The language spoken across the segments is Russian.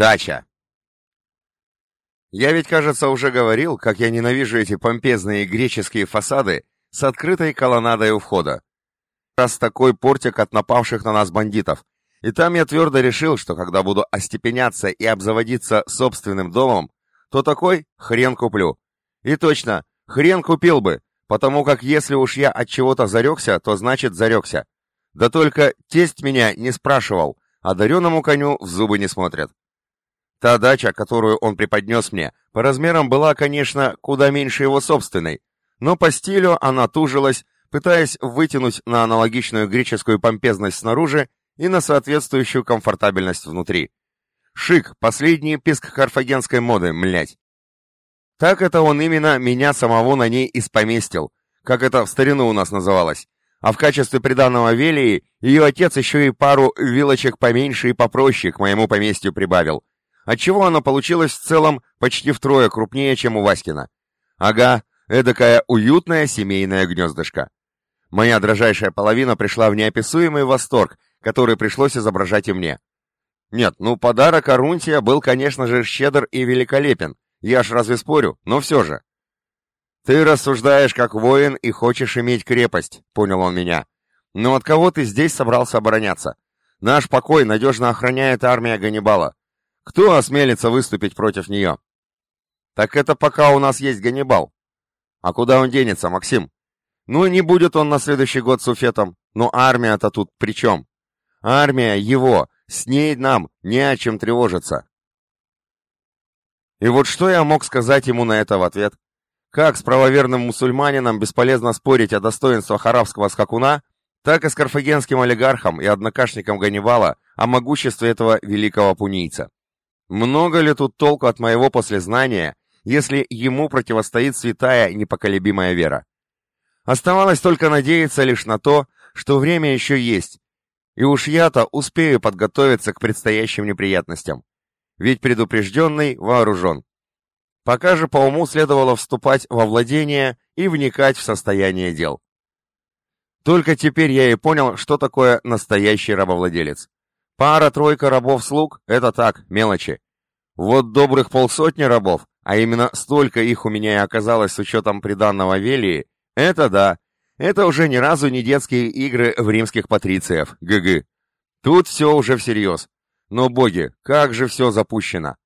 Дача. Я ведь, кажется, уже говорил, как я ненавижу эти помпезные греческие фасады с открытой колоннадой у входа. Раз такой портик от напавших на нас бандитов. И там я твердо решил, что когда буду остепеняться и обзаводиться собственным домом, то такой хрен куплю. И точно, хрен купил бы, потому как если уж я от чего-то зарекся, то значит зарекся. Да только тесть меня не спрашивал, а дареному коню в зубы не смотрят. Та дача, которую он преподнес мне, по размерам была, конечно, куда меньше его собственной, но по стилю она тужилась, пытаясь вытянуть на аналогичную греческую помпезность снаружи и на соответствующую комфортабельность внутри. Шик, последний писк карфагенской моды, млять. Так это он именно меня самого на ней испоместил, как это в старину у нас называлось. А в качестве приданного Велии ее отец еще и пару вилочек поменьше и попроще к моему поместью прибавил, отчего оно получилось в целом почти втрое крупнее, чем у Васькина. Ага, эдакая уютная семейная гнездышко. Моя дрожайшая половина пришла в неописуемый восторг, который пришлось изображать и мне. Нет, ну подарок Арунтия был, конечно же, щедр и великолепен, я ж разве спорю, но все же. «Ты рассуждаешь как воин и хочешь иметь крепость», — понял он меня. «Но от кого ты здесь собрался обороняться? Наш покой надежно охраняет армия Ганнибала. Кто осмелится выступить против нее? Так это пока у нас есть Ганнибал. А куда он денется, Максим? Ну, не будет он на следующий год суфетом. Но армия-то тут при чем? Армия его, с ней нам не о чем тревожиться. И вот что я мог сказать ему на это в ответ? Как с правоверным мусульманином бесполезно спорить о достоинствах арабского скакуна, так и с карфагенским олигархом и однокашником Ганнибала о могуществе этого великого пунийца. Много ли тут толку от моего послезнания, если ему противостоит святая непоколебимая вера? Оставалось только надеяться лишь на то, что время еще есть, и уж я-то успею подготовиться к предстоящим неприятностям. Ведь предупрежденный вооружен. Пока же по уму следовало вступать во владение и вникать в состояние дел. Только теперь я и понял, что такое настоящий рабовладелец. Пара-тройка рабов-слуг — это так, мелочи. Вот добрых полсотни рабов, а именно столько их у меня и оказалось с учетом приданного Велии, это да, это уже ни разу не детские игры в римских патрициев, гг. Тут все уже всерьез. Но, боги, как же все запущено.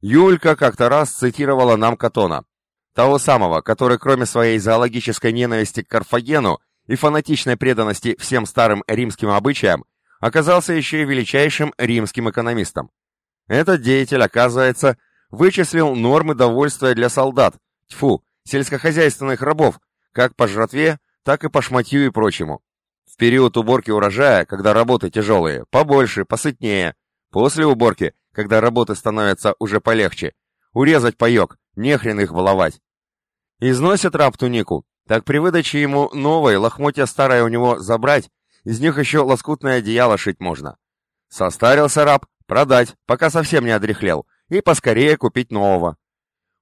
Юлька как-то раз цитировала нам Катона, того самого, который кроме своей зоологической ненависти к Карфагену и фанатичной преданности всем старым римским обычаям, оказался еще и величайшим римским экономистом. Этот деятель, оказывается, вычислил нормы довольствия для солдат, тьфу, сельскохозяйственных рабов, как по жратве, так и по шматью и прочему. В период уборки урожая, когда работы тяжелые, побольше, посытнее. После уборки, когда работы становятся уже полегче, урезать паек, нехрен их баловать. Износит раб тунику, так при выдаче ему новой лохмотья старое у него забрать из них еще лоскутное одеяло шить можно. Состарился раб, продать, пока совсем не одряхлел, и поскорее купить нового.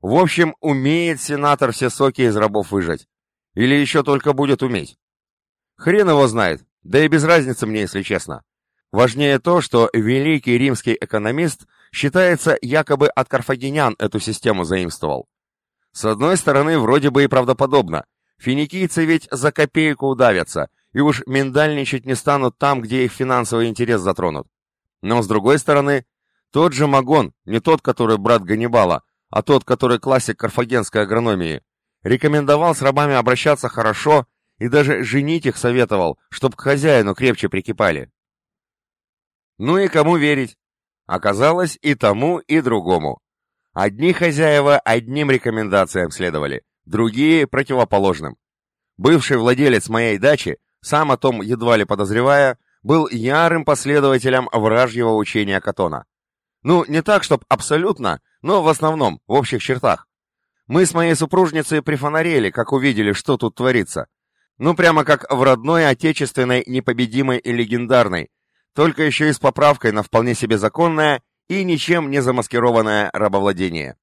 В общем, умеет сенатор все соки из рабов выжать. Или еще только будет уметь. Хрен его знает, да и без разницы мне, если честно. Важнее то, что великий римский экономист считается якобы от карфагенян эту систему заимствовал. С одной стороны, вроде бы и правдоподобно. Финикийцы ведь за копейку удавятся, и уж миндальничать не станут там, где их финансовый интерес затронут. Но, с другой стороны, тот же Магон, не тот, который брат Ганнибала, а тот, который классик карфагенской агрономии, рекомендовал с рабами обращаться хорошо и даже женить их советовал, чтоб к хозяину крепче прикипали. Ну и кому верить? Оказалось и тому, и другому. Одни хозяева одним рекомендациям следовали, другие — противоположным. Бывший владелец моей дачи сам о том едва ли подозревая, был ярым последователем вражьего учения Катона. Ну, не так, чтоб абсолютно, но в основном, в общих чертах. Мы с моей супружницей прифонарели, как увидели, что тут творится. Ну, прямо как в родной, отечественной, непобедимой и легендарной, только еще и с поправкой на вполне себе законное и ничем не замаскированное рабовладение.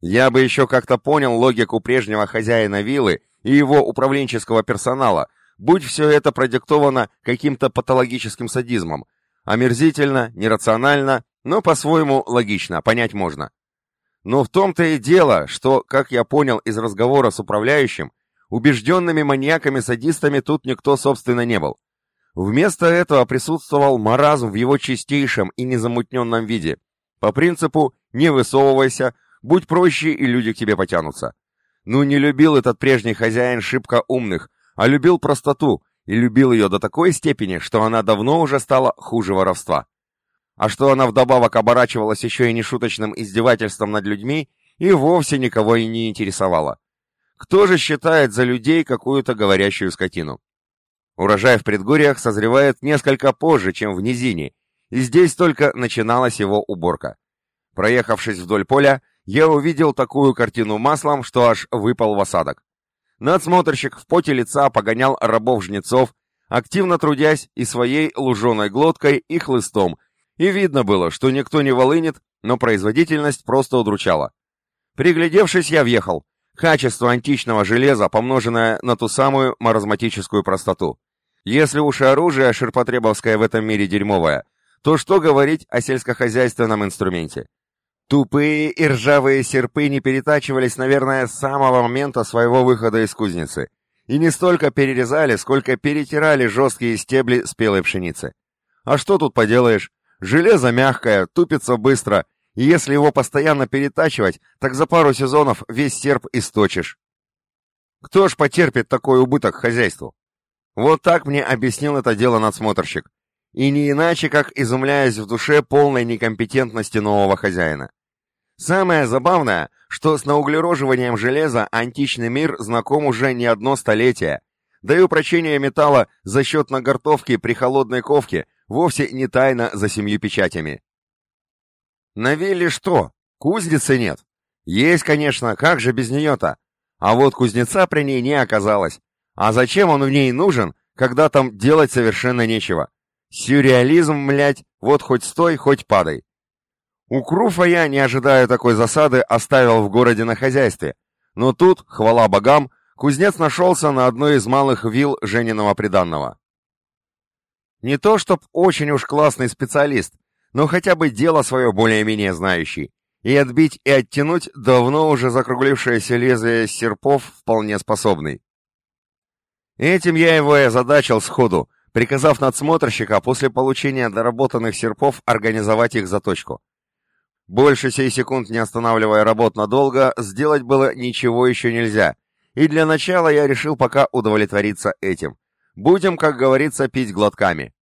Я бы еще как-то понял логику прежнего хозяина виллы и его управленческого персонала, будь все это продиктовано каким-то патологическим садизмом, омерзительно, нерационально, но по-своему логично, понять можно. Но в том-то и дело, что, как я понял из разговора с управляющим, убежденными маньяками-садистами тут никто, собственно, не был. Вместо этого присутствовал маразм в его чистейшем и незамутненном виде. По принципу «не высовывайся», «будь проще, и люди к тебе потянутся». Ну, не любил этот прежний хозяин шибко умных, а любил простоту, и любил ее до такой степени, что она давно уже стала хуже воровства. А что она вдобавок оборачивалась еще и нешуточным издевательством над людьми, и вовсе никого и не интересовало. Кто же считает за людей какую-то говорящую скотину? Урожай в предгорьях созревает несколько позже, чем в низине, и здесь только начиналась его уборка. Проехавшись вдоль поля, я увидел такую картину маслом, что аж выпал в осадок. Надсмотрщик в поте лица погонял рабов-жнецов, активно трудясь и своей луженой глоткой, и хлыстом, и видно было, что никто не волынет, но производительность просто удручала. Приглядевшись, я въехал. Качество античного железа, помноженное на ту самую маразматическую простоту. Если уж и оружие ширпотребовское в этом мире дерьмовое, то что говорить о сельскохозяйственном инструменте? Тупые и ржавые серпы не перетачивались, наверное, с самого момента своего выхода из кузницы. И не столько перерезали, сколько перетирали жесткие стебли спелой пшеницы. А что тут поделаешь? Железо мягкое, тупится быстро, и если его постоянно перетачивать, так за пару сезонов весь серп источишь. Кто ж потерпит такой убыток хозяйству? Вот так мне объяснил это дело надсмотрщик. И не иначе, как изумляясь в душе полной некомпетентности нового хозяина. Самое забавное, что с науглероживанием железа античный мир знаком уже не одно столетие, да и упрочение металла за счет нагортовки при холодной ковке вовсе не тайна за семью печатями. На вилле что? Кузницы нет. Есть, конечно, как же без нее-то? А вот кузнеца при ней не оказалось. А зачем он в ней нужен, когда там делать совершенно нечего? Сюрреализм, млять, вот хоть стой, хоть падай. У Круфа я, не ожидая такой засады, оставил в городе на хозяйстве. Но тут, хвала богам, кузнец нашелся на одной из малых вилл Жениного приданного. Не то чтоб очень уж классный специалист, но хотя бы дело свое более-менее знающий. И отбить и оттянуть давно уже закруглившееся лезвие серпов вполне способный. Этим я его и озадачил сходу, приказав надсмотрщика после получения доработанных серпов организовать их заточку. Больше сей секунд не останавливая работ надолго, сделать было ничего еще нельзя, и для начала я решил пока удовлетвориться этим. Будем, как говорится, пить глотками.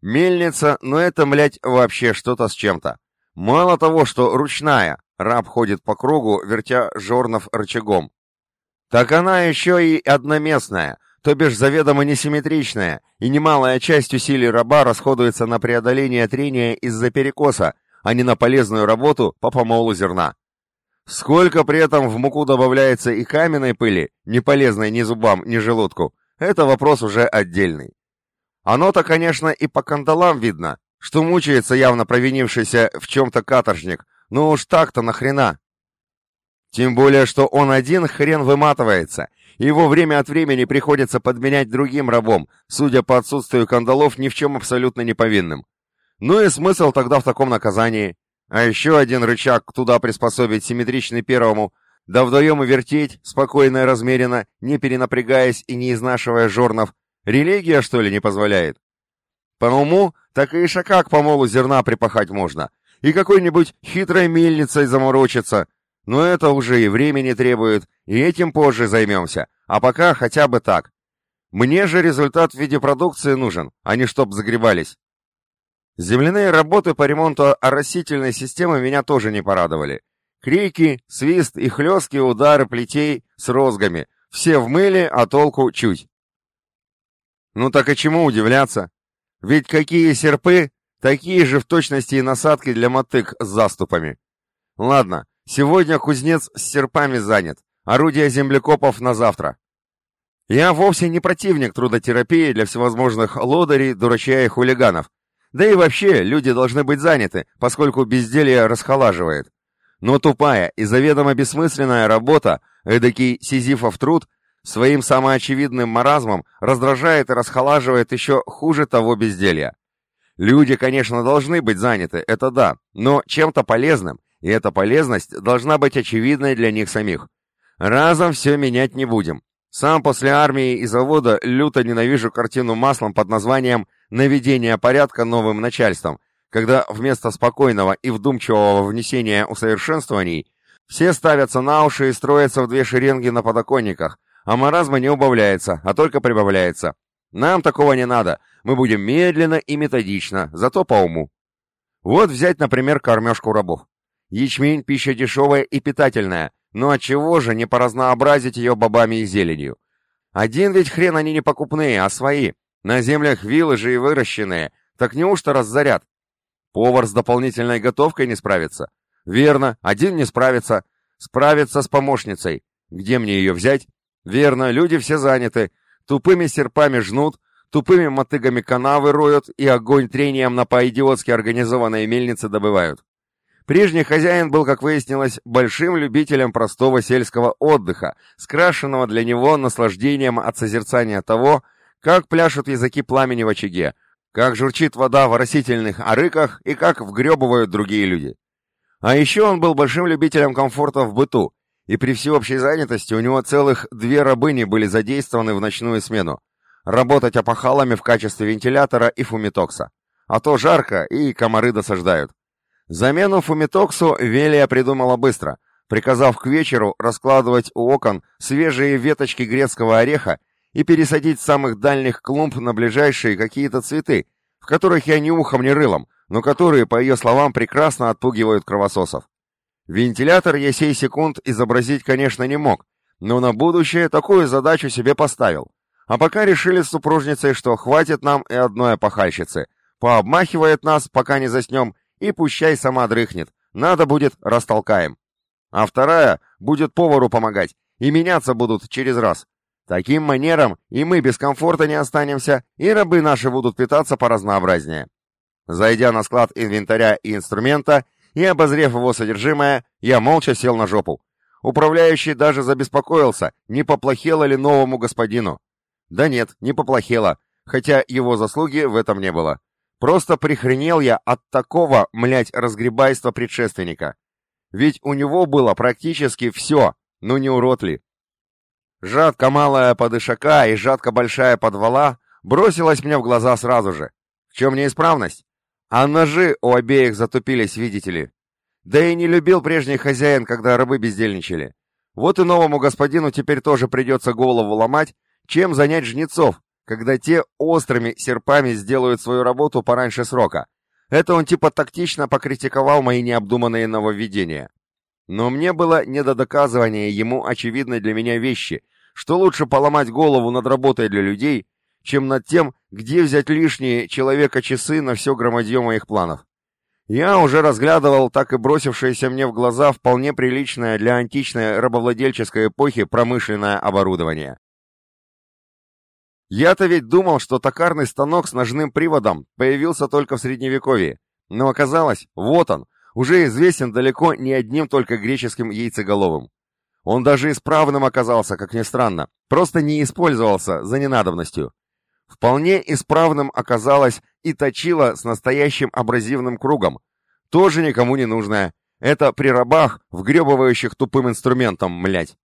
Мельница, но это, млять, вообще что-то с чем-то. Мало того, что ручная, раб ходит по кругу, вертя жорнов рычагом. Так она еще и одноместная, то бишь заведомо несимметричная, и немалая часть усилий раба расходуется на преодоление трения из-за перекоса, а не на полезную работу по помолу зерна. Сколько при этом в муку добавляется и каменной пыли, не полезной ни зубам, ни желудку, это вопрос уже отдельный. Оно-то, конечно, и по кандалам видно, что мучается явно провинившийся в чем-то каторжник, но уж так-то нахрена? Тем более, что он один хрен выматывается, его время от времени приходится подменять другим рабом, судя по отсутствию кандалов ни в чем абсолютно не повинным. Ну и смысл тогда в таком наказании? А еще один рычаг туда приспособить симметричный первому, да вдвоем и вертеть, спокойно и размеренно, не перенапрягаясь и не изнашивая жорнов. Религия, что ли, не позволяет? По уму, так и шакак по молу зерна припахать можно. И какой-нибудь хитрой мельницей заморочиться. Но это уже и времени требует, и этим позже займемся. А пока хотя бы так. Мне же результат в виде продукции нужен, а не чтоб загребались. Земляные работы по ремонту оросительной системы меня тоже не порадовали. Крики, свист и хлесткие удары плетей с розгами. Все в мыле, а толку чуть. Ну так и чему удивляться? Ведь какие серпы, такие же в точности и насадки для мотык с заступами. Ладно, сегодня кузнец с серпами занят, орудия землекопов на завтра. Я вовсе не противник трудотерапии для всевозможных лодырей, дурачей и хулиганов, да и вообще, люди должны быть заняты, поскольку безделье расхолаживает. Но тупая и заведомо бессмысленная работа, эдакий сизифов труд, своим самоочевидным маразмом раздражает и расхолаживает еще хуже того безделья. Люди, конечно, должны быть заняты, это да, но чем-то полезным, и эта полезность должна быть очевидной для них самих. Разом все менять не будем. Сам после армии и завода люто ненавижу картину маслом под названием «Наведение порядка новым начальством», когда вместо спокойного и вдумчивого внесения усовершенствований все ставятся на уши и строятся в две шеренги на подоконниках, а маразма не убавляется, а только прибавляется. Нам такого не надо, мы будем медленно и методично, зато по уму. Вот взять, например, кормежку рабов. Ячмень – пища дешевая и питательная, но отчего же не поразнообразить ее бобами и зеленью? Один ведь хрен они не покупные, а свои. На землях виллы же и выращенные. Так неужто разорят? Повар с дополнительной готовкой не справится? Верно, один не справится. Справится с помощницей. Где мне ее взять? Верно, люди все заняты. Тупыми серпами жнут, тупыми мотыгами канавы роют и огонь трением на по-идиотски организованной мельнице добывают. Прежний хозяин был, как выяснилось, большим любителем простого сельского отдыха, скрашенного для него наслаждением от созерцания того, как пляшут языки пламени в очаге, как журчит вода в оросительных арыках и как вгребывают другие люди. А еще он был большим любителем комфорта в быту, и при всеобщей занятости у него целых две рабыни были задействованы в ночную смену. Работать опахалами в качестве вентилятора и фумитокса. А то жарко, и комары досаждают. Замену фумитоксу Велия придумала быстро, приказав к вечеру раскладывать у окон свежие веточки грецкого ореха и пересадить самых дальних клумб на ближайшие какие-то цветы, в которых я ни ухом, ни рылом, но которые, по ее словам, прекрасно отпугивают кровососов. Вентилятор я сей секунд изобразить, конечно, не мог, но на будущее такую задачу себе поставил. А пока решили с супружницей, что хватит нам и одной опахальщицы, пообмахивает нас, пока не заснем, и пущай сама дрыхнет. Надо будет, растолкаем. А вторая будет повару помогать, и меняться будут через раз. Таким манером и мы без комфорта не останемся, и рабы наши будут питаться поразнообразнее. Зайдя на склад инвентаря и инструмента, и обозрев его содержимое, я молча сел на жопу. Управляющий даже забеспокоился, не поплохело ли новому господину. Да нет, не поплохело, хотя его заслуги в этом не было. Просто прихренел я от такого, млять, разгребайства предшественника. Ведь у него было практически все, ну не урод ли. Жатка малая подышака и жатка большая подвала бросилась мне в глаза сразу же. В чем неисправность? А ножи у обеих затупились, видите ли. Да и не любил прежний хозяин, когда рабы бездельничали. Вот и новому господину теперь тоже придется голову ломать, чем занять жнецов, когда те острыми серпами сделают свою работу пораньше срока. Это он типа тактично покритиковал мои необдуманные нововведения. Но мне было не до доказывания ему очевидной для меня вещи, что лучше поломать голову над работой для людей, чем над тем, где взять лишние человека-часы на все громадье моих планов. Я уже разглядывал так и бросившееся мне в глаза вполне приличное для античной рабовладельческой эпохи промышленное оборудование. Я-то ведь думал, что токарный станок с ножным приводом появился только в Средневековье, но оказалось, вот он, уже известен далеко не одним только греческим яйцеголовым. Он даже исправным оказался, как ни странно, просто не использовался за ненадобностью. Вполне исправным оказалось и точило с настоящим абразивным кругом, тоже никому не нужное. Это при рабах, вгребывающих тупым инструментом, млять.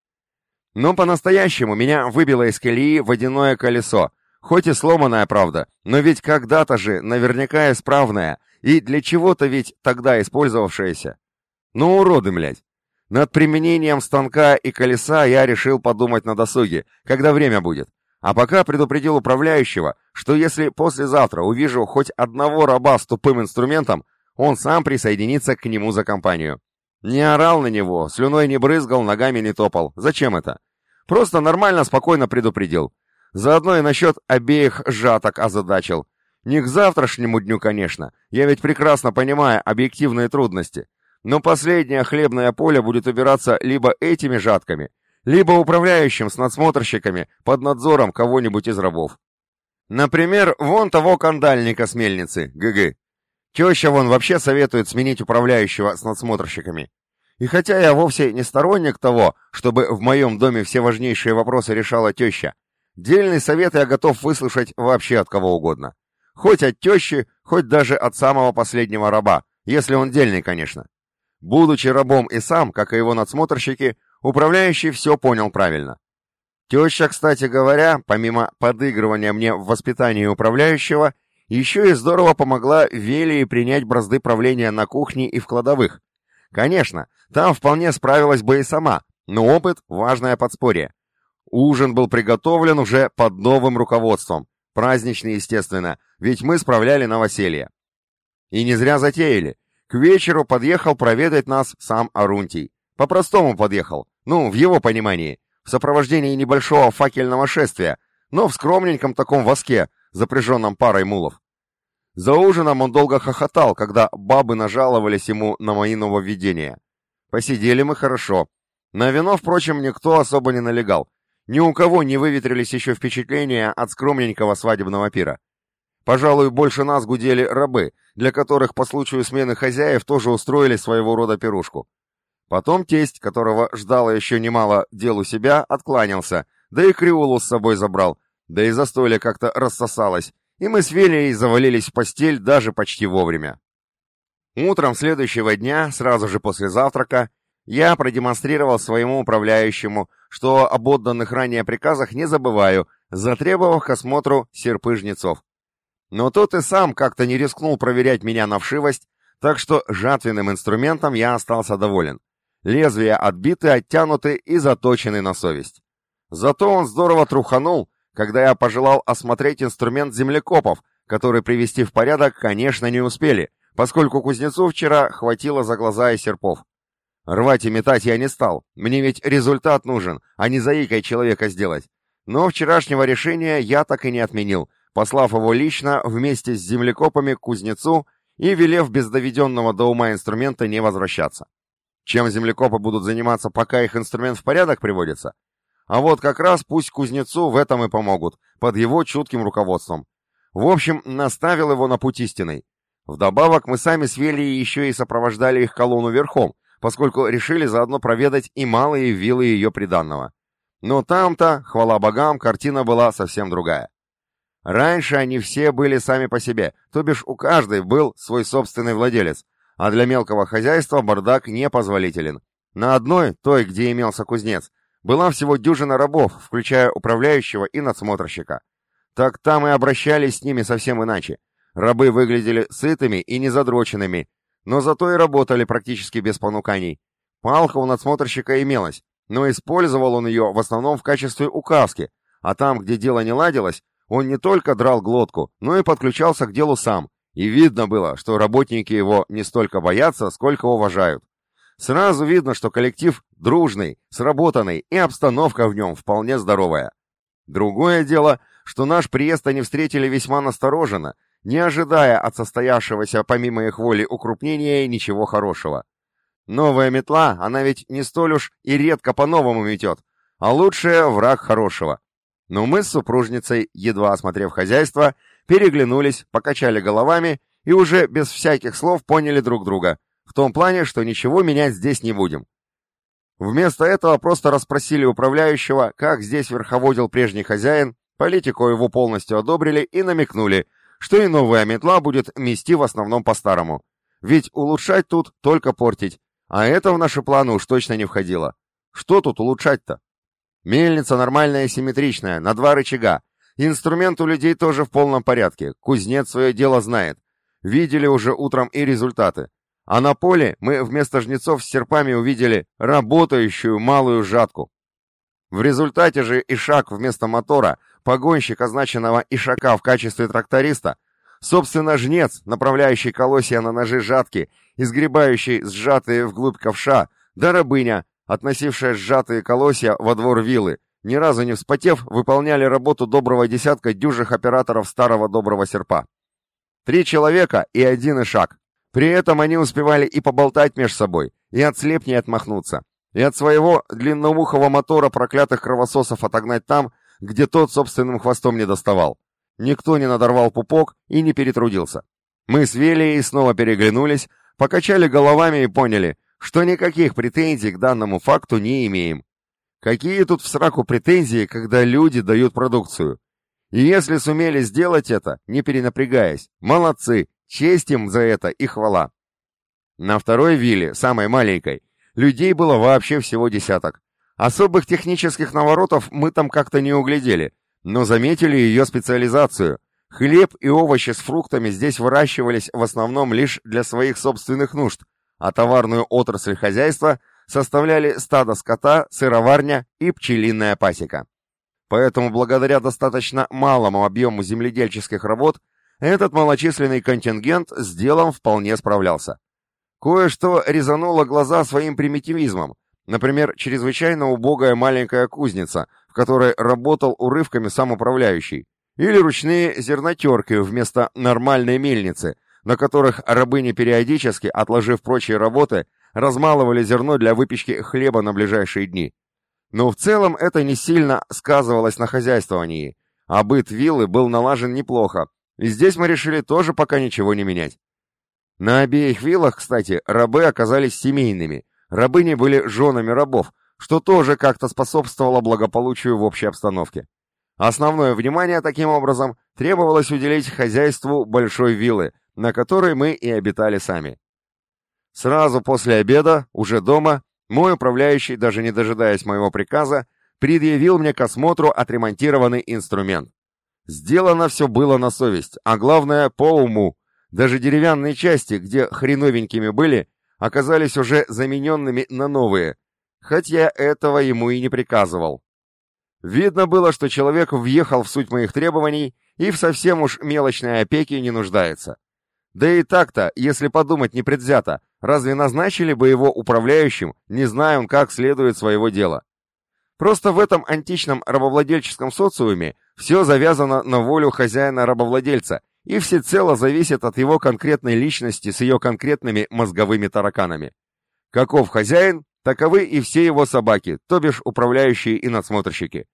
Но по-настоящему меня выбило из колеи водяное колесо, хоть и сломанное, правда, но ведь когда-то же наверняка исправное, и для чего-то ведь тогда использовавшееся. Ну, уроды, млять. Над применением станка и колеса я решил подумать на досуге, когда время будет. А пока предупредил управляющего, что если послезавтра увижу хоть одного раба с тупым инструментом, он сам присоединится к нему за компанию. Не орал на него, слюной не брызгал, ногами не топал. Зачем это? Просто нормально, спокойно предупредил. Заодно и насчет обеих жаток озадачил. Не к завтрашнему дню, конечно. Я ведь прекрасно понимаю объективные трудности. Но последнее хлебное поле будет убираться либо этими жатками, либо управляющим с надсмотрщиками под надзором кого-нибудь из рабов. Например, вон того кандальника с мельницы, ГГ. Теща вон вообще советует сменить управляющего с надсмотрщиками. И хотя я вовсе не сторонник того, чтобы в моем доме все важнейшие вопросы решала теща, дельный совет я готов выслушать вообще от кого угодно. Хоть от тещи, хоть даже от самого последнего раба, если он дельный, конечно. Будучи рабом и сам, как и его надсмотрщики, управляющий все понял правильно. Теща, кстати говоря, помимо подыгрывания мне в воспитании управляющего, еще и здорово помогла Велии принять бразды правления на кухне и в кладовых. Конечно, там вполне справилась бы и сама, но опыт — важное подспорье. Ужин был приготовлен уже под новым руководством, Праздничный, естественно, ведь мы справляли новоселье. И не зря затеяли. К вечеру подъехал проведать нас сам Арунтий. По-простому подъехал, ну, в его понимании, в сопровождении небольшого факельного шествия, но в скромненьком таком воске, запряженном парой мулов. За ужином он долго хохотал, когда бабы нажаловались ему на мои нововведения. Посидели мы хорошо. На вино, впрочем, никто особо не налегал. Ни у кого не выветрились еще впечатления от скромненького свадебного пира. Пожалуй, больше нас гудели рабы, для которых по случаю смены хозяев тоже устроили своего рода пирушку. Потом тесть, которого ждало еще немало дел у себя, откланялся, да и Криулу с собой забрал, да и застолье как-то рассосалось, и мы с Велией завалились в постель даже почти вовремя. Утром следующего дня, сразу же после завтрака, я продемонстрировал своему управляющему, что об отданных ранее приказах не забываю, затребовав к осмотру серпы жнецов. Но тот и сам как-то не рискнул проверять меня на вшивость, так что жатвенным инструментом я остался доволен. Лезвия отбиты, оттянуты и заточены на совесть. Зато он здорово труханул, когда я пожелал осмотреть инструмент землекопов, который привести в порядок, конечно, не успели, поскольку кузнецу вчера хватило за глаза и серпов. Рвать и метать я не стал, мне ведь результат нужен, а не заикой человека сделать. Но вчерашнего решения я так и не отменил, послав его лично вместе с землекопами к кузнецу и велев без доведенного до ума инструмента не возвращаться. Чем землекопы будут заниматься, пока их инструмент в порядок приводится? А вот как раз пусть кузнецу в этом и помогут, под его чутким руководством. В общем, наставил его на путь истинный. Вдобавок мы сами с Велией еще и сопровождали их колонну верхом, поскольку решили заодно проведать и малые виллы ее приданного. Но там-то, хвала богам, картина была совсем другая. Раньше они все были сами по себе, то бишь у каждой был свой собственный владелец, а для мелкого хозяйства бардак непозволителен. На одной, той, где имелся кузнец, была всего дюжина рабов, включая управляющего и надсмотрщика. Так там и обращались с ними совсем иначе. Рабы выглядели сытыми и незадроченными, но зато и работали практически без понуканий. Палка у надсмотрщика имелась, но использовал он ее в основном в качестве указки, а там, где дело не ладилось, он не только драл глотку, но и подключался к делу сам, и видно было, что работники его не столько боятся, сколько уважают. Сразу видно, что коллектив дружный, сработанный, и обстановка в нем вполне здоровая. Другое дело, что наш приезд они встретили весьма настороженно, не ожидая от состоявшегося помимо их воли укрупнения ничего хорошего. Новая метла, она ведь не столь уж и редко по-новому метет, а лучшая враг хорошего. Но мы с супружницей, едва осмотрев хозяйство, переглянулись, покачали головами и уже без всяких слов поняли друг друга, в том плане, что ничего менять здесь не будем. Вместо этого просто расспросили управляющего, как здесь верховодил прежний хозяин, политику его полностью одобрили и намекнули – что и новая метла будет мести в основном по-старому. Ведь улучшать тут только портить, а это в наши планы уж точно не входило. Что тут улучшать-то? Мельница нормальная и симметричная, на два рычага. Инструмент у людей тоже в полном порядке, кузнец свое дело знает. Видели уже утром и результаты. А на поле мы вместо жнецов с серпами увидели работающую малую жатку. В результате же и шаг вместо мотора погонщик означенного Ишака в качестве тракториста, собственно, жнец, направляющий колосья на ножи жатки, изгребающий сжатые вглубь ковша, да рабыня, относившая сжатые колосья во двор виллы, ни разу не вспотев, выполняли работу доброго десятка дюжих операторов старого доброго серпа. Три человека и один Ишак. При этом они успевали и поболтать меж собой, и от слепней отмахнуться, и от своего длинноухого мотора проклятых кровососов отогнать там, где тот собственным хвостом не доставал. Никто не надорвал пупок и не перетрудился. Мы с Велией снова переглянулись, покачали головами и поняли, что никаких претензий к данному факту не имеем. Какие тут в сраку претензии, когда люди дают продукцию? И если сумели сделать это, не перенапрягаясь, молодцы, честь им за это и хвала. На второй вилле, самой маленькой, людей было вообще всего десяток. Особых технических наворотов мы там как-то не углядели, но заметили ее специализацию. Хлеб и овощи с фруктами здесь выращивались в основном лишь для своих собственных нужд, а товарную отрасль хозяйства составляли стадо скота, сыроварня и пчелиная пасека. Поэтому благодаря достаточно малому объему земледельческих работ этот малочисленный контингент с делом вполне справлялся. Кое-что резануло глаза своим примитивизмом, например, чрезвычайно убогая маленькая кузница, в которой работал урывками сам управляющий, или ручные зернотерки вместо нормальной мельницы, на которых рабыни периодически, отложив прочие работы, размалывали зерно для выпечки хлеба на ближайшие дни. Но в целом это не сильно сказывалось на хозяйствовании, а быт виллы был налажен неплохо, здесь мы решили тоже пока ничего не менять. На обеих виллах, кстати, рабы оказались семейными, рабыни были женами рабов, что тоже как-то способствовало благополучию в общей обстановке. Основное внимание, таким образом, требовалось уделить хозяйству большой виллы, на которой мы и обитали сами. Сразу после обеда, уже дома, мой управляющий, даже не дожидаясь моего приказа, предъявил мне к осмотру отремонтированный инструмент. Сделано все было на совесть, а главное по уму. Даже деревянные части, где хреновенькими были, оказались уже замененными на новые, хоть я этого ему и не приказывал. Видно было, что человек въехал в суть моих требований и в совсем уж мелочной опеке не нуждается. Да и так-то, если подумать непредвзято, разве назначили бы его управляющим, не зная он как следует своего дела? Просто в этом античном рабовладельческом социуме все завязано на волю хозяина-рабовладельца и всецело зависит от его конкретной личности с ее конкретными мозговыми тараканами. Каков хозяин, таковы и все его собаки, то бишь управляющие и надсмотрщики.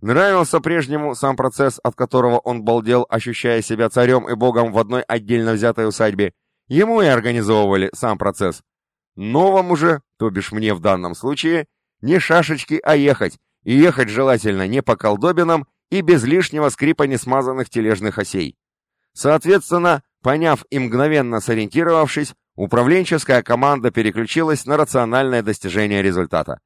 Нравился прежнему сам процесс, от которого он балдел, ощущая себя царем и богом в одной отдельно взятой усадьбе. Ему и организовывали сам процесс. Новому же, то бишь мне в данном случае, не шашечки, а ехать. И ехать желательно не по колдобинам и без лишнего скрипа несмазанных тележных осей. Соответственно, поняв и мгновенно сориентировавшись, управленческая команда переключилась на рациональное достижение результата.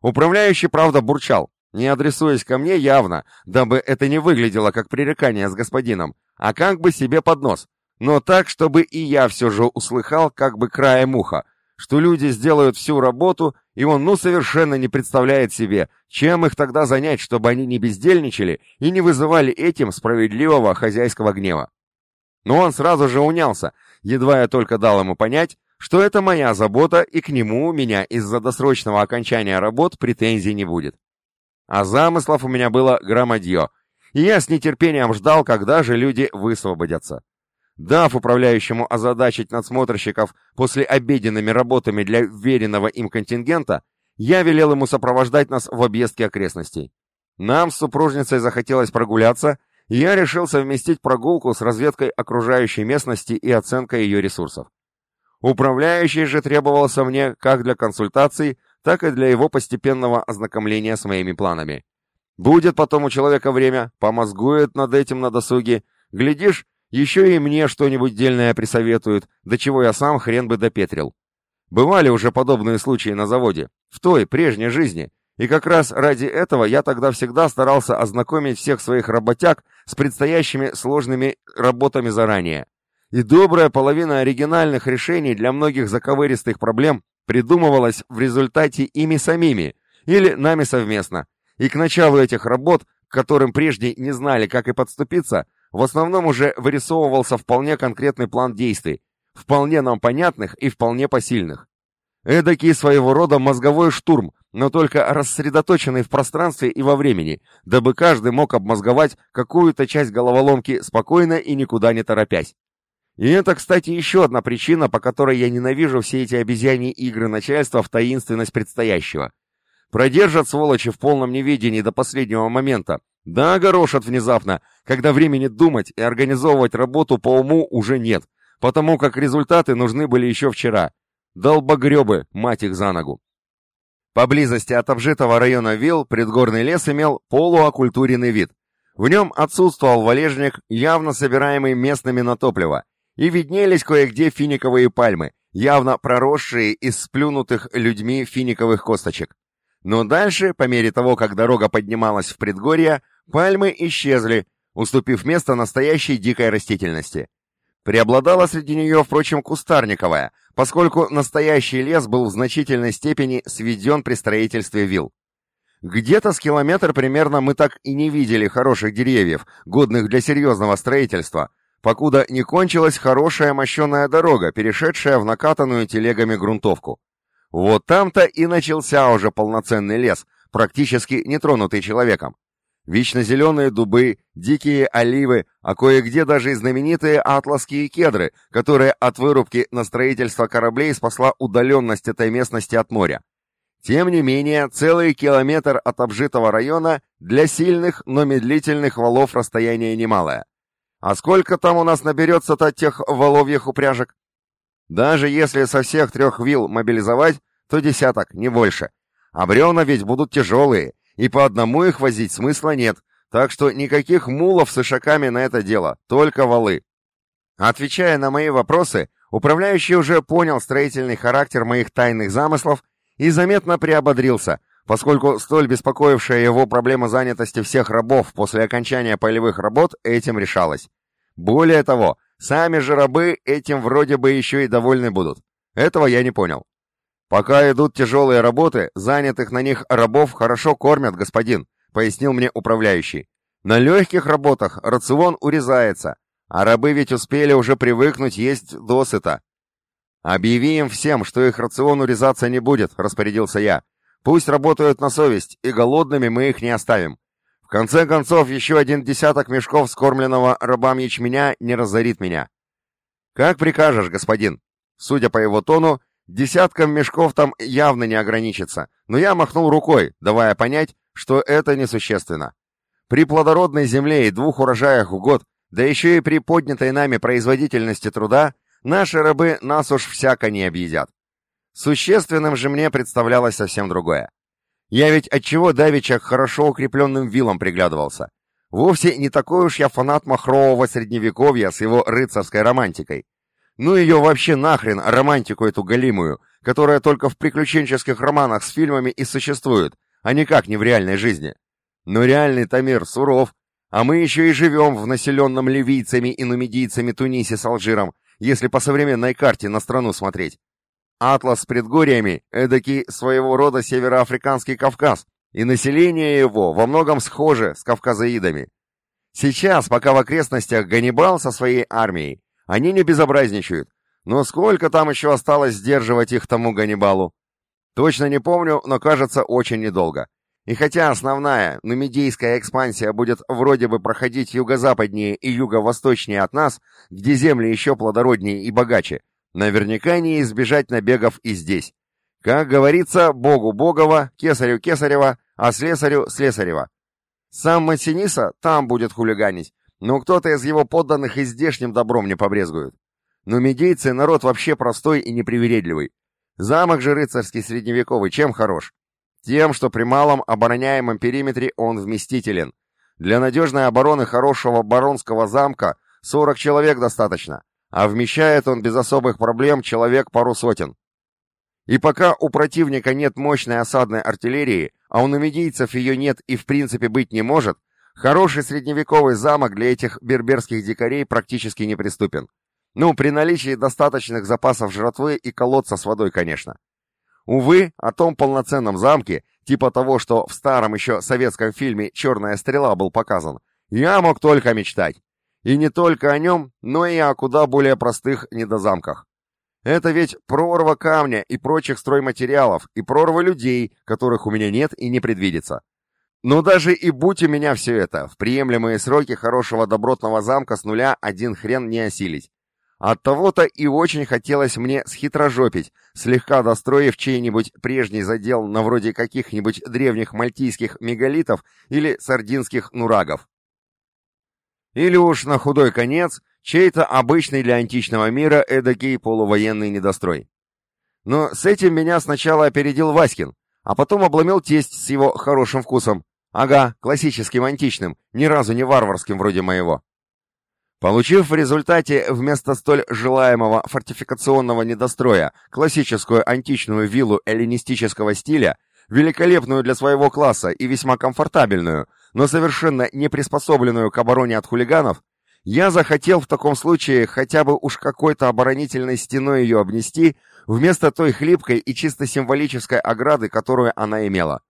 Управляющий, правда, бурчал, не адресуясь ко мне явно, дабы это не выглядело как пререкание с господином, а как бы себе под нос, но так, чтобы и я все же услыхал как бы краем уха, что люди сделают всю работу, и он ну совершенно не представляет себе, чем их тогда занять, чтобы они не бездельничали и не вызывали этим справедливого хозяйского гнева. Но он сразу же унялся, едва я только дал ему понять, что это моя забота, и к нему у меня из-за досрочного окончания работ претензий не будет. А замыслов у меня было громадье, и я с нетерпением ждал, когда же люди высвободятся. Дав управляющему озадачить надсмотрщиков после обеденными работами для веренного им контингента, я велел ему сопровождать нас в объездке окрестностей. Нам с супружницей захотелось прогуляться, и я решил совместить прогулку с разведкой окружающей местности и оценкой ее ресурсов. Управляющий же требовался мне как для консультаций, так и для его постепенного ознакомления с моими планами. Будет потом у человека время, помозгует над этим на досуге, глядишь, еще и мне что-нибудь дельное присоветуют, до чего я сам хрен бы допетрил. Бывали уже подобные случаи на заводе, в той, прежней жизни, и как раз ради этого я тогда всегда старался ознакомить всех своих работяг с предстоящими сложными работами заранее. И добрая половина оригинальных решений для многих заковыристых проблем придумывалась в результате ими самими или нами совместно, и к началу этих работ, к которым прежде не знали, как и подступиться, в основном уже вырисовывался вполне конкретный план действий, вполне нам понятных и вполне посильных. Эдакий своего рода мозговой штурм, но только рассредоточенный в пространстве и во времени, дабы каждый мог обмозговать какую-то часть головоломки спокойно и никуда не торопясь. И это, кстати, еще одна причина, по которой я ненавижу все эти обезьяньи игры начальства в таинственность предстоящего. Продержат сволочи в полном неведении до последнего момента. Да, огорошат внезапно, когда времени думать и организовывать работу по уму уже нет, потому как результаты нужны были еще вчера. Долбогребы, мать их за ногу. Поблизости от обжитого района вилл предгорный лес имел полуокультуренный вид. В нем отсутствовал валежник, явно собираемый местными на топливо, и виднелись кое-где финиковые пальмы, явно проросшие из сплюнутых людьми финиковых косточек. Но дальше, по мере того, как дорога поднималась в предгорье, пальмы исчезли, уступив место настоящей дикой растительности. Преобладала среди нее, впрочем, кустарниковая, поскольку настоящий лес был в значительной степени сведен при строительстве вилл. Где-то с километр примерно мы так и не видели хороших деревьев, годных для серьезного строительства, покуда не кончилась хорошая мощеная дорога, перешедшая в накатанную телегами грунтовку. Вот там-то и начался уже полноценный лес, практически нетронутый человеком. Вечно зеленые дубы, дикие оливы, а кое-где даже и знаменитые атласские кедры, которые от вырубки на строительство кораблей спасла удаленность этой местности от моря. Тем не менее, целый километр от обжитого района для сильных, но медлительных валов расстояние немалое. А сколько там у нас наберется-то тех воловьих упряжек? Даже если со всех трех вил мобилизовать, то десяток, не больше. А бревна ведь будут тяжелые, и по одному их возить смысла нет, так что никаких мулов с ишаками на это дело, только валы. Отвечая на мои вопросы, управляющий уже понял строительный характер моих тайных замыслов и заметно приободрился, поскольку столь беспокоившая его проблема занятости всех рабов после окончания полевых работ этим решалась. Более того, сами же рабы этим вроде бы еще и довольны будут. Этого я не понял. «Пока идут тяжелые работы, занятых на них рабов хорошо кормят, господин», — пояснил мне управляющий. «На легких работах рацион урезается, а рабы ведь успели уже привыкнуть есть досыта». «Объяви им всем, что их рацион урезаться не будет», — распорядился я. «Пусть работают на совесть, и голодными мы их не оставим. В конце концов, еще один десяток мешков скормленного рабам ячменя не разорит меня». «Как прикажешь, господин». Судя по его тону, Десятком мешков там явно не ограничится, но я махнул рукой, давая понять, что это несущественно. При плодородной земле и двух урожаях в год, да еще и при поднятой нами производительности труда, наши рабы нас уж всяко не объедят. Существенным же мне представлялось совсем другое. Я ведь отчего давеча к хорошо укрепленным вилам приглядывался. Вовсе не такой уж я фанат махрового средневековья с его рыцарской романтикой. Ну ее вообще нахрен, романтику эту галимую, которая только в приключенческих романах с фильмами и существует, а никак не в реальной жизни. Но реальный-то суров, а мы еще и живем в населенном ливийцами и нумидийцами Тунисе с Алжиром, если по современной карте на страну смотреть. Атлас с предгорьями — эдакий своего рода североафриканский Кавказ, и население его во многом схоже с кавказоидами. Сейчас, пока в окрестностях Ганнибал со своей армией, они не безобразничают. Но сколько там еще осталось сдерживать их тому Ганнибалу? Точно не помню, но кажется очень недолго. И хотя основная нумидийская экспансия будет вроде бы проходить юго-западнее и юго-восточнее от нас, где земли еще плодороднее и богаче, наверняка не избежать набегов и здесь. Как говорится, богу Богова, кесарю Кесарева, а слесарю Слесарева. Сам Массиниса там будет хулиганить, но кто-то из его подданных и здешним добром не побрезгует. Но медийцы народ вообще простой и непривередливый. Замок же рыцарский средневековый чем хорош? Тем, что при малом обороняемом периметре он вместителен. Для надежной обороны хорошего баронского замка 40 человек достаточно, а вмещает он без особых проблем человек пару сотен. И пока у противника нет мощной осадной артиллерии, а у намедийцев ее нет и в принципе быть не может, Хороший средневековый замок для этих берберских дикарей практически неприступен. Ну, при наличии достаточных запасов жратвы и колодца с водой, конечно. Увы, о том полноценном замке, типа того, что в старом еще советском фильме «Черная стрела» был показан, я мог только мечтать. И не только о нем, но и о куда более простых недозамках. Это ведь прорва камня и прочих стройматериалов, и прорва людей, которых у меня нет и не предвидится. Но даже и будь у меня все это, в приемлемые сроки хорошего добротного замка с нуля один хрен не осилить. От того-то и очень хотелось мне схитрожопить, слегка достроив чей-нибудь прежний задел на вроде каких-нибудь древних мальтийских мегалитов или сардинских нурагов. Или уж на худой конец, чей-то обычный для античного мира эдакий полувоенный недострой. Но с этим меня сначала опередил Васькин, а потом обломил тесть с его хорошим вкусом, Ага, классическим античным, ни разу не варварским вроде моего. Получив в результате вместо столь желаемого фортификационного недостроя классическую античную виллу эллинистического стиля, великолепную для своего класса и весьма комфортабельную, но совершенно не приспособленную к обороне от хулиганов, я захотел в таком случае хотя бы уж какой-то оборонительной стеной ее обнести, вместо той хлипкой и чисто символической ограды, которую она имела.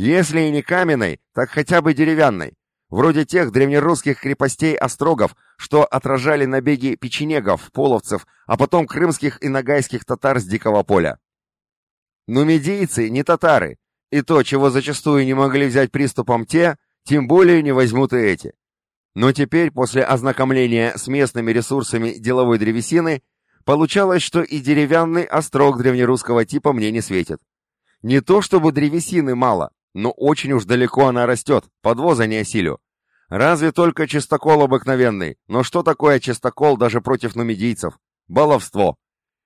Если и не каменной, так хотя бы деревянной, вроде тех древнерусских крепостей-острогов, что отражали набеги печенегов, половцев, а потом крымских и нагайских татар с дикого поля. Но медийцы не татары, и то, чего зачастую не могли взять приступом те, тем более не возьмут и эти. Но теперь, после ознакомления с местными ресурсами деловой древесины, получалось, что и деревянный острог древнерусского типа мне не светит. Не то чтобы древесины мало, но очень уж далеко она растет, подвоза не осилю. Разве только чистокол обыкновенный, но что такое чистокол даже против нумидийцев? Баловство.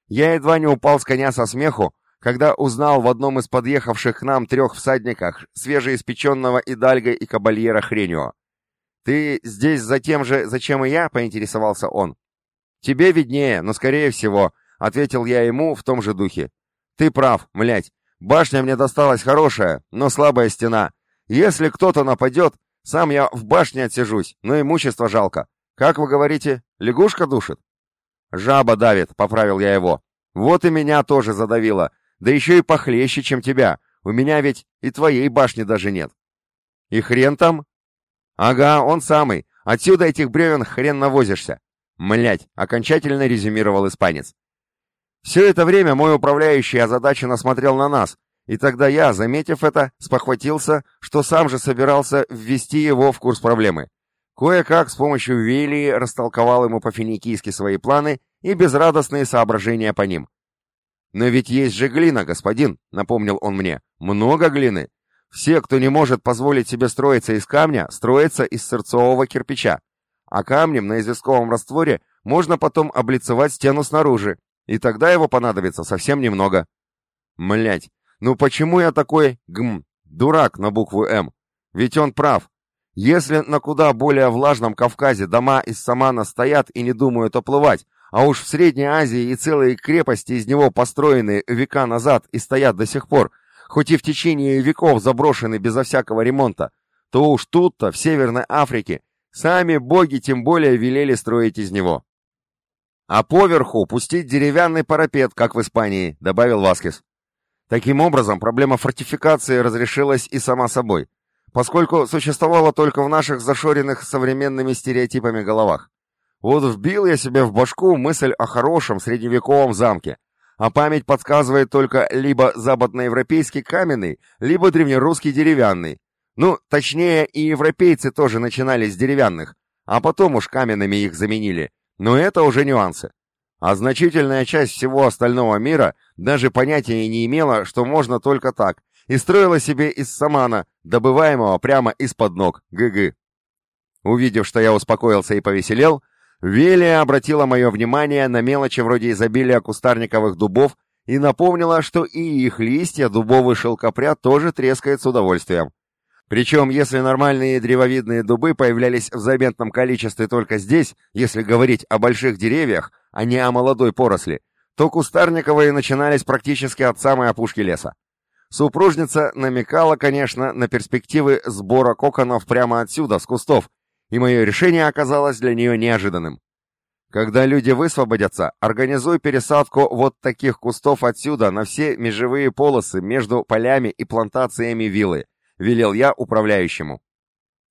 Я едва не упал с коня со смеху, когда узнал в одном из подъехавших к нам трех всадниках свежеиспеченного идальга и кабальера Хренио. «Ты здесь за тем же, зачем и я?» — поинтересовался он. «Тебе виднее, но скорее всего», — ответил я ему в том же духе. «Ты прав, млять. Башня мне досталась хорошая, но слабая стена. Если кто-то нападет, сам я в башне отсижусь, но имущество жалко. Как вы говорите, лягушка душит?» «Жаба давит», — поправил я его. «Вот и меня тоже задавило. Да еще и похлеще, чем тебя. У меня ведь и твоей башни даже нет». «И хрен там?» «Ага, он самый. Отсюда этих бревен хрен навозишься». «Млять», — окончательно резюмировал испанец. Все это время мой управляющий озадаченно смотрел на нас, и тогда я, заметив это, спохватился, что сам же собирался ввести его в курс проблемы. Кое-как с помощью Вилли растолковал ему по-финикийски свои планы и безрадостные соображения по ним. «Но ведь есть же глина, господин», — напомнил он мне. «Много глины. Все, кто не может позволить себе строиться из камня, строятся из сырцового кирпича. А камнем на известковом растворе можно потом облицевать стену снаружи, и тогда его понадобится совсем немного. Млять, ну почему я такой, гм, дурак на букву «М»? Ведь он прав. Если на куда более влажном Кавказе дома из самана стоят и не думают оплывать, а уж в Средней Азии и целые крепости из него построены века назад и стоят до сих пор, хоть и в течение веков заброшены безо всякого ремонта, то уж тут-то, в Северной Африке, сами боги тем более велели строить из него. А поверху пустить деревянный парапет, как в Испании, добавил Васкис. Таким образом, проблема фортификации разрешилась и сама собой, поскольку существовала только в наших зашоренных современными стереотипами головах. Вот вбил я себе в башку мысль о хорошем средневековом замке, а память подсказывает только либо западноевропейский каменный, либо древнерусский деревянный. Ну, точнее, и европейцы тоже начинали с деревянных, а потом уж каменными их заменили, но это уже нюансы. А значительная часть всего остального мира даже понятия не имела, что можно только так, и строила себе из самана, добываемого прямо из-под ног, гг. Увидев, что я успокоился и повеселел, Велия обратила мое внимание на мелочи вроде изобилия кустарниковых дубов и напомнила, что и их листья дубовый шелкопряд тоже трескает с удовольствием. Причем, если нормальные древовидные дубы появлялись в заметном количестве только здесь, если говорить о больших деревьях, а не о молодой поросли, то кустарниковые начинались практически от самой опушки леса. Супружница намекала, конечно, на перспективы сбора коконов прямо отсюда, с кустов, и мое решение оказалось для нее неожиданным. Когда люди высвободятся, организуй пересадку вот таких кустов отсюда на все межевые полосы между полями и плантациями виллы, велел я управляющему.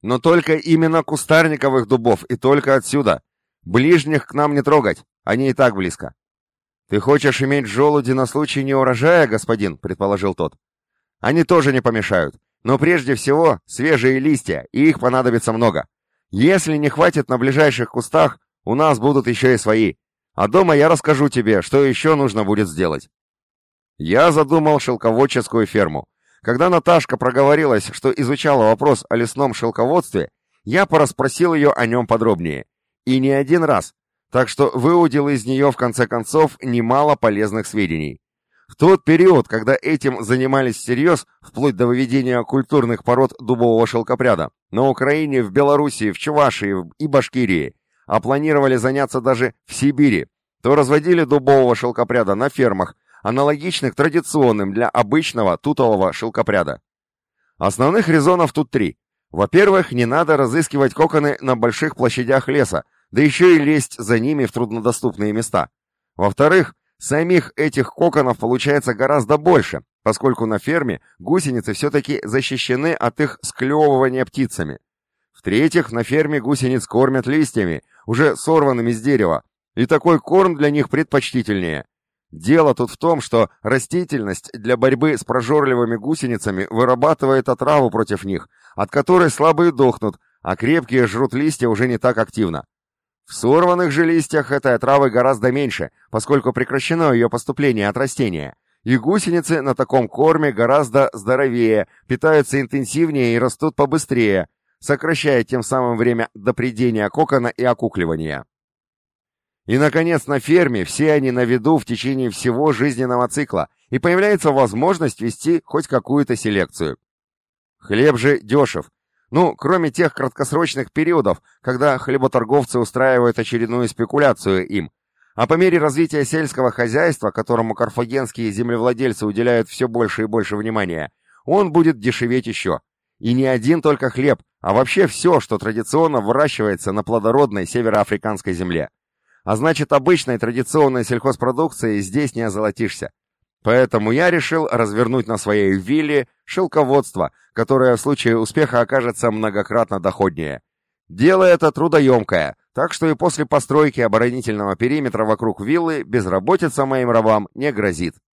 Но только именно кустарниковых дубов и только отсюда. Ближних к нам не трогать, они и так близко. Ты хочешь иметь желуди на случай неурожая, господин, предположил тот. Они тоже не помешают, но прежде всего свежие листья, и их понадобится много. Если не хватит на ближайших кустах, у нас будут еще и свои. А дома я расскажу тебе, что еще нужно будет сделать. Я задумал шелководческую ферму. Когда Наташка проговорилась, что изучала вопрос о лесном шелководстве, я порасспросил ее о нем подробнее. И не один раз. Так что выудил из нее в конце концов немало полезных сведений. В тот период, когда этим занимались всерьез, вплоть до выведения культурных пород дубового шелкопряда, на Украине, в Белоруссии, в Чувашии и Башкирии, а планировали заняться даже в Сибири, то разводили дубового шелкопряда на фермах, аналогичных традиционным для обычного тутового шелкопряда. Основных резонов тут три. Во-первых, не надо разыскивать коконы на больших площадях леса, да еще и лезть за ними в труднодоступные места. Во-вторых, самих этих коконов получается гораздо больше, поскольку на ферме гусеницы все-таки защищены от их склевывания птицами. В-третьих, на ферме гусениц кормят листьями, уже сорванными с дерева, и такой корм для них предпочтительнее. Дело тут в том, что растительность для борьбы с прожорливыми гусеницами вырабатывает отраву против них, от которой слабые дохнут, а крепкие жрут листья уже не так активно. В сорванных же листьях этой отравы гораздо меньше, поскольку прекращено ее поступление от растения. И гусеницы на таком корме гораздо здоровее, питаются интенсивнее и растут побыстрее, сокращая тем самым время до придения кокона и окукливания. И, наконец, на ферме все они на виду в течение всего жизненного цикла, и появляется возможность вести хоть какую-то селекцию. Хлеб же дешев, ну, кроме тех краткосрочных периодов, когда хлеботорговцы устраивают очередную спекуляцию им. А по мере развития сельского хозяйства, которому карфагенские землевладельцы уделяют все больше и больше внимания, он будет дешеветь еще. И не один только хлеб, а вообще все, что традиционно выращивается на плодородной североафриканской земле. А значит, обычной традиционной сельхозпродукцией здесь не озолотишься. Поэтому я решил развернуть на своей вилле шелководство, которое в случае успеха окажется многократно доходнее. Дело это трудоемкое, так что и после постройки оборонительного периметра вокруг виллы безработица моим рабам не грозит.